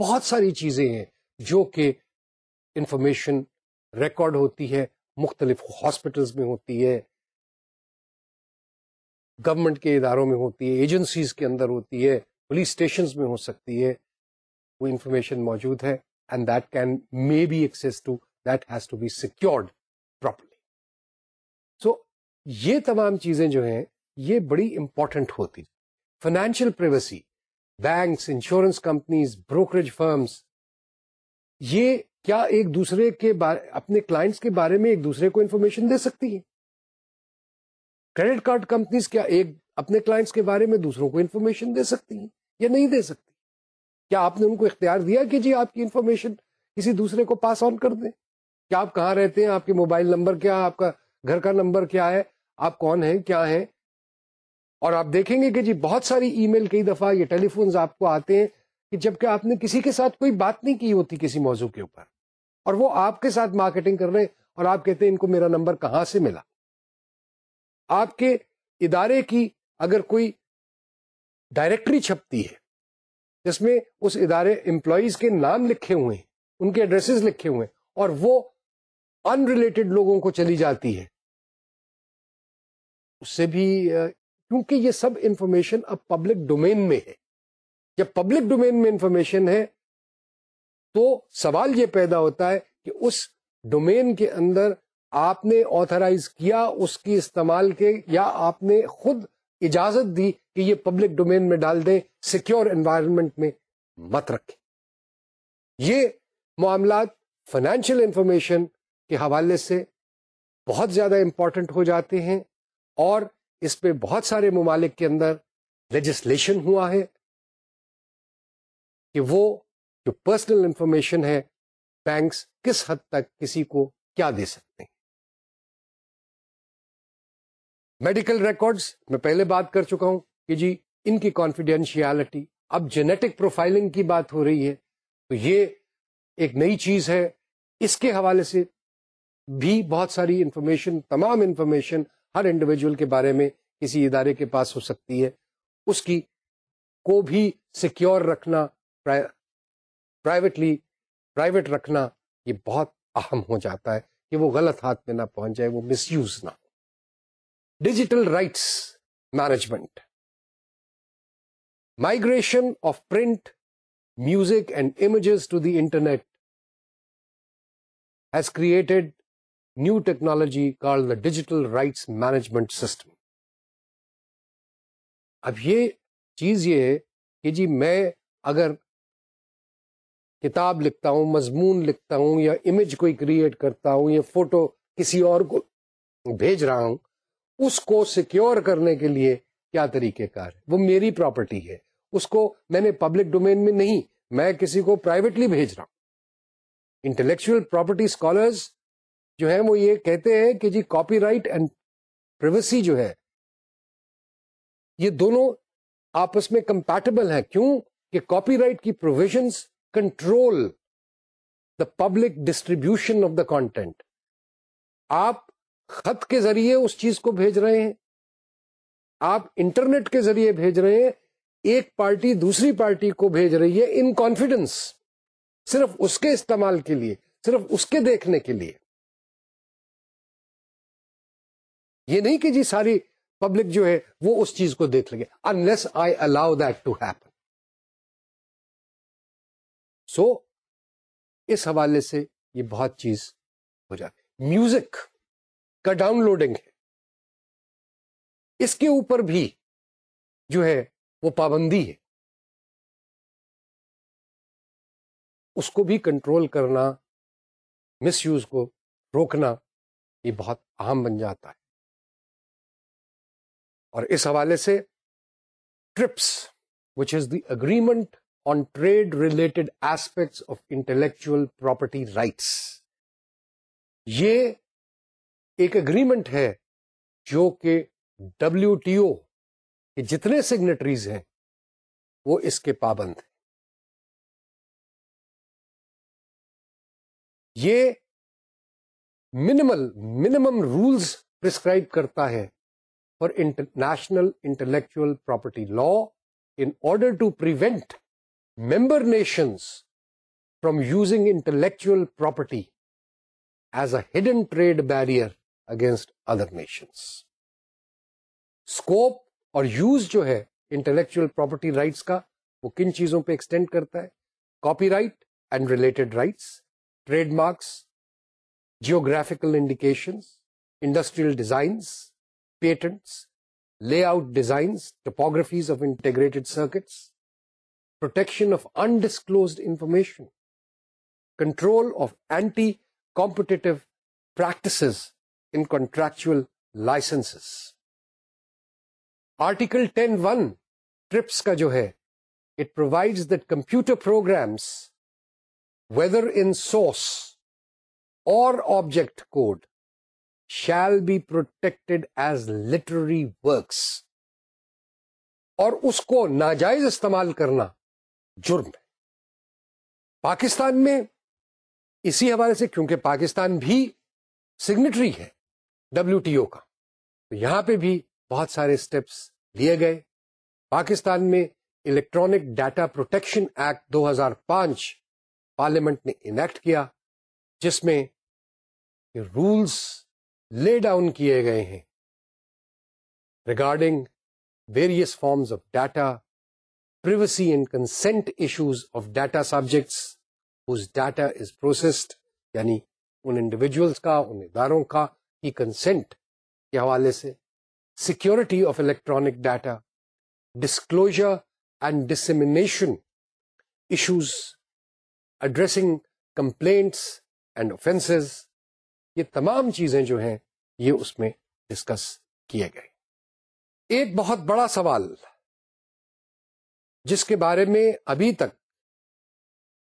بہت ساری چیزیں ہیں جو کہ انفارمیشن ریکارڈ ہوتی ہے مختلف ہاسپٹلس میں ہوتی ہے گورمنٹ کے اداروں میں ہوتی ہے ایجنسیز کے اندر ہوتی ہے پولیس اسٹیشنز میں ہو سکتی ہے وہ انفارمیشن موجود ہے and that can may be access to that has to be secured properly so یہ تمام چیزیں جو ہیں یہ بڑی امپورٹنٹ ہوتی financial privacy banks insurance companies brokerage firms یہ کیا ایک دوسرے کے بارے اپنے کلائنٹس کے بارے میں ایک دوسرے کو انفارمیشن دے سکتی ہیں کریڈٹ کارڈ کمپنیز کیا ایک اپنے کلائنٹس کے بارے میں دوسروں کو انفارمیشن دے سکتی ہیں یا نہیں دے سکتی کیا آپ نے ان کو اختیار دیا کہ جی آپ کی انفارمیشن کسی دوسرے کو پاس آن کر دیں کیا آپ کہاں رہتے ہیں آپ کے موبائل نمبر کیا آپ کا گھر کا نمبر کیا ہے آپ کون ہیں کیا ہیں اور آپ دیکھیں گے کہ جی بہت ساری ای میل کئی دفعہ یہ ٹیلی فونز آپ کو آتے ہیں کہ جبکہ آپ نے کسی کے ساتھ کوئی بات نہیں کی ہوتی کسی موضوع کے اوپر اور وہ آپ کے ساتھ مارکیٹنگ کر رہے اور آپ کہتے ہیں ان کو میرا نمبر کہاں سے ملا آپ کے ادارے کی اگر کوئی ڈائریکٹری چھپتی ہے جس میں اس ادارے امپلائیز کے نام لکھے ہوئے ہیں ان کے ایڈریسز لکھے ہوئے ہیں اور وہ ان ریلیٹڈ لوگوں کو چلی جاتی ہے اس سے بھی کیونکہ یہ سب انفارمیشن اب پبلک ڈومین میں ہے جب پبلک ڈومین میں انفارمیشن ہے تو سوال یہ پیدا ہوتا ہے کہ اس ڈومین کے اندر آپ نے آتھرائز کیا اس کی استعمال کے یا آپ نے خود اجازت دی کہ یہ پبلک ڈومین میں ڈال دیں سیکیور انوائرمنٹ میں مت رکھیں یہ معاملات فائنینشیل انفارمیشن کے حوالے سے بہت زیادہ امپورٹنٹ ہو جاتے ہیں اور اس پہ بہت سارے ممالک کے اندر لیجسلیشن ہوا ہے کہ وہ جو پرسنل انفارمیشن ہے بینکس کس حد تک کسی کو کیا دے سکتے ہیں میڈیکل ریکارڈس میں پہلے بات کر چکا ہوں کہ جی ان کی کانفیڈینشیلٹی اب جینیٹک پروفائلنگ کی بات ہو رہی ہے تو یہ ایک نئی چیز ہے اس کے حوالے سے بھی بہت ساری انفارمیشن تمام انفارمیشن ہر انڈیویجول کے بارے میں کسی ادارے کے پاس ہو سکتی ہے اس کی کو بھی سیکیور رکھنا پرائیویٹلی پرائیویٹ رکھنا یہ بہت اہم ہو جاتا ہے کہ وہ غلط ہاتھ میں نہ پہنچ جائے وہ مس یوز نہ ہو digital rights management migration of print music and images to the internet has created new technology called the digital rights management system اب یہ چیز یہ ہے کہ جی میں اگر کتاب لکھتا ہوں مضمون لکھتا ہوں یا امیج کوئی کریٹ کرتا ہوں یا فوٹو کسی اور کو بھیج رہا ہوں اس کو سیکیور کرنے کے لیے کیا طریقے کار ہے وہ میری پراپرٹی ہے اس کو میں نے پبلک ڈومین میں نہیں میں کسی کو پرائیویٹلی بھیج رہا ہوں انٹلیکچوئل پراپرٹی اسکالرس جو ہے وہ یہ کہتے ہیں کہ جی کاپی رائٹ اینڈ پریویسی جو ہے یہ دونوں آپس میں کمپیٹیبل ہیں کیوں کہ کاپی رائٹ کی provisions control the public distribution of the content آپ خط کے ذریعے اس چیز کو بھیج رہے ہیں آپ انٹرنیٹ کے ذریعے بھیج رہے ہیں ایک پارٹی دوسری پارٹی کو بھیج رہی ہے ان کانفیڈنس صرف اس کے استعمال کے لیے صرف اس کے دیکھنے کے لیے یہ نہیں کہ جی ساری پبلک جو ہے وہ اس چیز کو دیکھ لگے unless I allow that to happen so اس حوالے سے یہ بہت چیز ہو جاتی میوزک کا ڈاؤن لوڈنگ ہے اس کے اوپر بھی جو ہے وہ پابندی ہے اس کو بھی کنٹرول کرنا مس یوز کو روکنا یہ بہت اہم بن جاتا ہے اور اس حوالے سے TRIPS which is the agreement on trade related aspects of intellectual property rights یہ ایک اگریمنٹ ہے جو کہ ڈبلو ٹی او کے جتنے سگنیٹریز ہیں وہ اس کے پابند ہیں یہ منیمل منیمم رولس پرسکرائب کرتا ہے national intellectual property law in order to prevent member nations from using intellectual property as a hidden trade barrier against other nations scope اور یوز جو ہے انٹلیکچوئل پراپرٹی رائٹس کا وہ کن چیزوں پہ ایکسٹینڈ کرتا ہے copyright and related rights trademarks geographical indication industrial designs patents layout designs topographies of integrated circuits protection of undisclosed information control of anti competitive practices in contractual licences article ten one TRIPS کا جو ہے it provides that computer programs whether in source or object code shall be protected as literary works اور اس کو ناجائز استعمال کرنا جرم ہے پاکستان میں اسی حوالے سے کیونکہ پاکستان بھی سگنیٹری ہے ٹی او کا تو یہاں پہ بھی بہت سارے اسٹیپس لیے گئے پاکستان میں الیکٹرانک ڈیٹا پروٹیکشن ایکٹ دو ہزار پانچ پارلیمنٹ نے انیکٹ کیا جس میں رولز لے ڈاؤن کیے گئے ہیں regarding various forms of data consent issues of data subjects whose data is processed یعنی ان انڈیویجلس کا ان اداروں کا کی کنسینٹ کے حوالے سے security of electronic data disclosure and dissemination issues addressing complaints and offences یہ تمام چیزیں جو ہیں یہ اس میں ڈسکس کیے گئے ایک بہت بڑا سوال جس کے بارے میں ابھی تک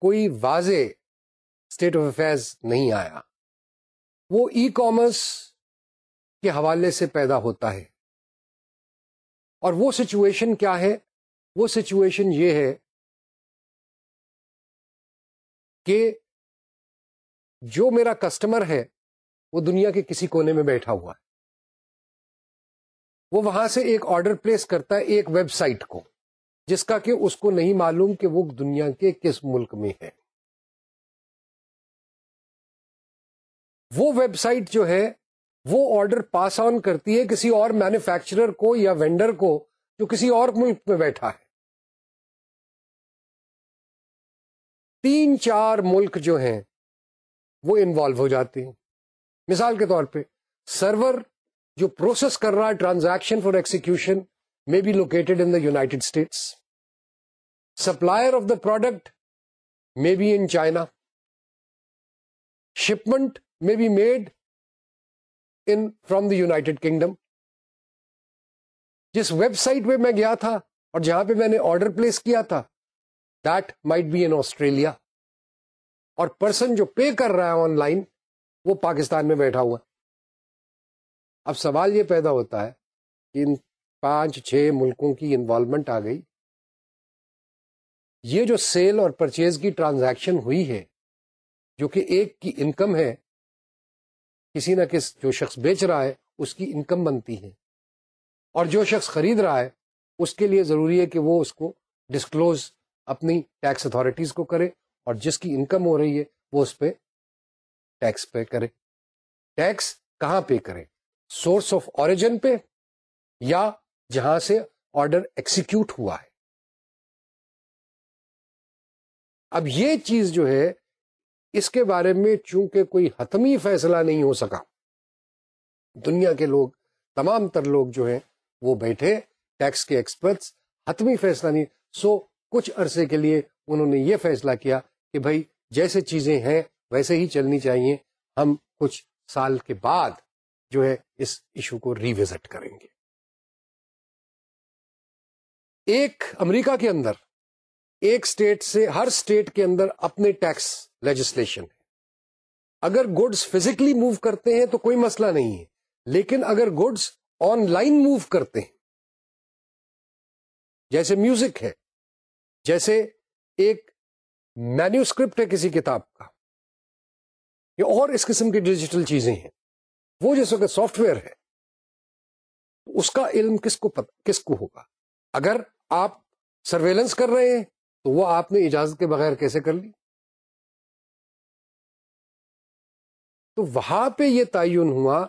کوئی واضح اسٹیٹ آف افیئرز نہیں آیا وہ ای کامرس کے حوالے سے پیدا ہوتا ہے اور وہ سچویشن کیا ہے وہ سچویشن یہ ہے کہ جو میرا کسٹمر ہے وہ دنیا کے کسی کونے میں بیٹھا ہوا ہے وہ وہاں سے ایک آرڈر پلیس کرتا ہے ایک ویب سائٹ کو جس کا کہ اس کو نہیں معلوم کہ وہ دنیا کے کس ملک میں ہے وہ ویب سائٹ جو ہے وہ آرڈر پاس آن کرتی ہے کسی اور مینوفیکچرر کو یا وینڈر کو جو کسی اور ملک میں بیٹھا ہے تین چار ملک جو ہیں وہ انوالو ہو جاتے ہیں مثال کے طور پہ سرور جو پروسیس کر رہا ہے transaction for execution may be located in the United States supplier of the product may be in China shipment may be made in from the United Kingdom جس ویب سائٹ پہ میں گیا تھا اور جہاں پہ میں نے آرڈر پلیس کیا تھا that might be in Australia or person جو پے کر رہا ہے آن لائن وہ پاکستان میں بیٹھا ہوا اب سوال یہ پیدا ہوتا ہے کہ ان پانچ چھ ملکوں کی انوالومنٹ آ گئی یہ جو سیل اور پرچیز کی ٹرانزیکشن ہوئی ہے جو کہ ایک کی انکم ہے کسی نہ کس جو شخص بیچ رہا ہے اس کی انکم بنتی ہے اور جو شخص خرید رہا ہے اس کے لیے ضروری ہے کہ وہ اس کو ڈسکلوز اپنی ٹیکس اتھارٹیز کو کرے اور جس کی انکم ہو رہی ہے وہ اس پہ ٹیکس پے کرے ٹیکس کہاں پے کرے سورس آف اوریجن پہ یا جہاں سے آرڈر ایکسیکیوٹ ہوا ہے اب یہ چیز جو ہے اس کے بارے میں چونکہ کوئی حتمی فیصلہ نہیں ہو سکا دنیا کے لوگ تمام تر لوگ جو ہیں وہ بیٹھے ٹیکس کے ایکسپرٹس حتمی فیصلہ نہیں سو کچھ عرصے کے لیے انہوں نے یہ فیصلہ کیا کہ بھائی جیسے چیزیں ہیں ویسے ہی چلنی چاہیے ہم کچھ سال کے بعد جو ہے اس ایشو کو ریوزٹ کریں گے ایک امریکہ کے اندر ایک اسٹیٹ سے ہر اسٹیٹ کے اندر اپنے ٹیکس لیجسلیشن اگر گڈس فزیکلی موو کرتے ہیں تو کوئی مسئلہ نہیں ہے لیکن اگر گڈس آن لائن موو کرتے ہیں جیسے میوزک ہے جیسے ایک مینو ہے کسی کتاب کا یا اور اس قسم کی ڈیجیٹل چیزیں ہیں وہ جس کہ سافٹ ویئر ہے اس کا علم کس کو پتا کس کو ہوگا اگر آپ سرویلنس کر رہے ہیں تو وہ آپ نے اجازت کے بغیر کیسے کر لی تو وہاں پہ یہ تعین ہوا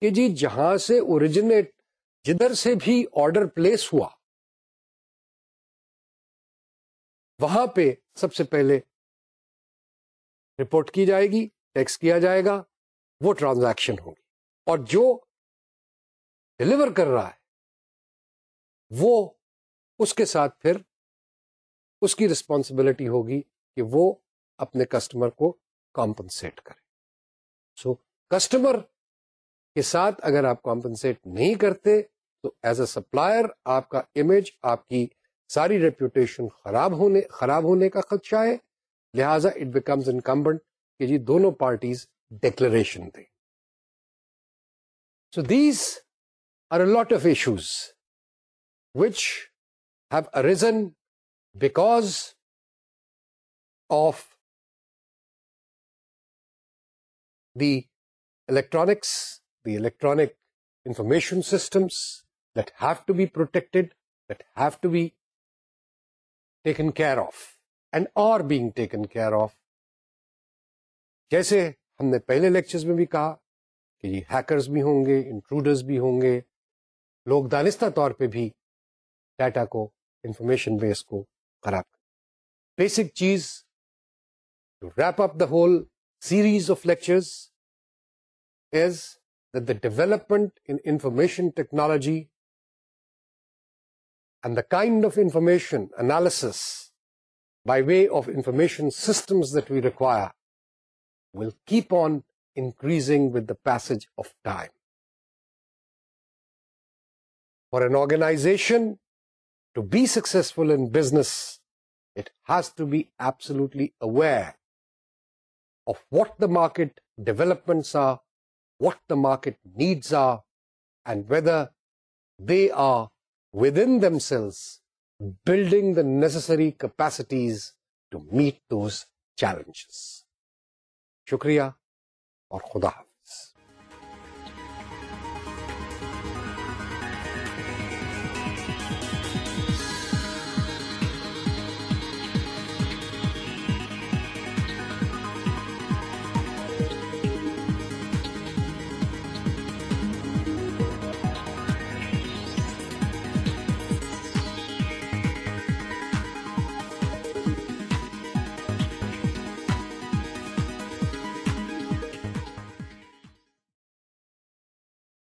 کہ جی جہاں سے اوریجنیٹ جدھر سے بھی آرڈر پلیس ہوا وہاں پہ سب سے پہلے رپورٹ کی جائے گی ٹیکس کیا جائے گا وہ ٹرانزیکشن ہوگی اور جو ڈلیور کر رہا ہے وہ اس کے ساتھ پھر اس کی رسپانسبلٹی ہوگی کہ وہ اپنے کسٹمر کو کمپنسیٹ کرے سو so, کسٹمر کے ساتھ اگر آپ کمپنسیٹ نہیں کرتے تو ایز اے سپلائر آپ کا امیج آپ کی ساری ریپوٹیشن خراب ہونے خراب ہونے کا خدشہ ہے لہٰذا اٹ بیکمز انکمبنٹ کہ جی دونوں پارٹیز ڈیکلریشن دیں so these are a lot of issues which have arisen because of the electronics the electronic information systems that have to be protected that have to be taken care of and are being taken care of جیسے ہم نے پہلے لیکچرز میں بھی کہا کہ یہ ہیکرز بھی ہوں گے انٹروڈرز بھی ہوں گے لوگ دانستہ طور پہ بھی ڈیٹا کو انفارمیشن بیس کو خراب کر بیسک چیز to wrap up the whole series of lectures lectures the development information technology and the kind of information analysis by way of information systems the require will keep on increasing with the passage of time. For an organization to be successful in business, it has to be absolutely aware of what the market developments are, what the market needs are, and whether they are within themselves building the necessary capacities to meet those challenges. شکریہ اور خدا حافظ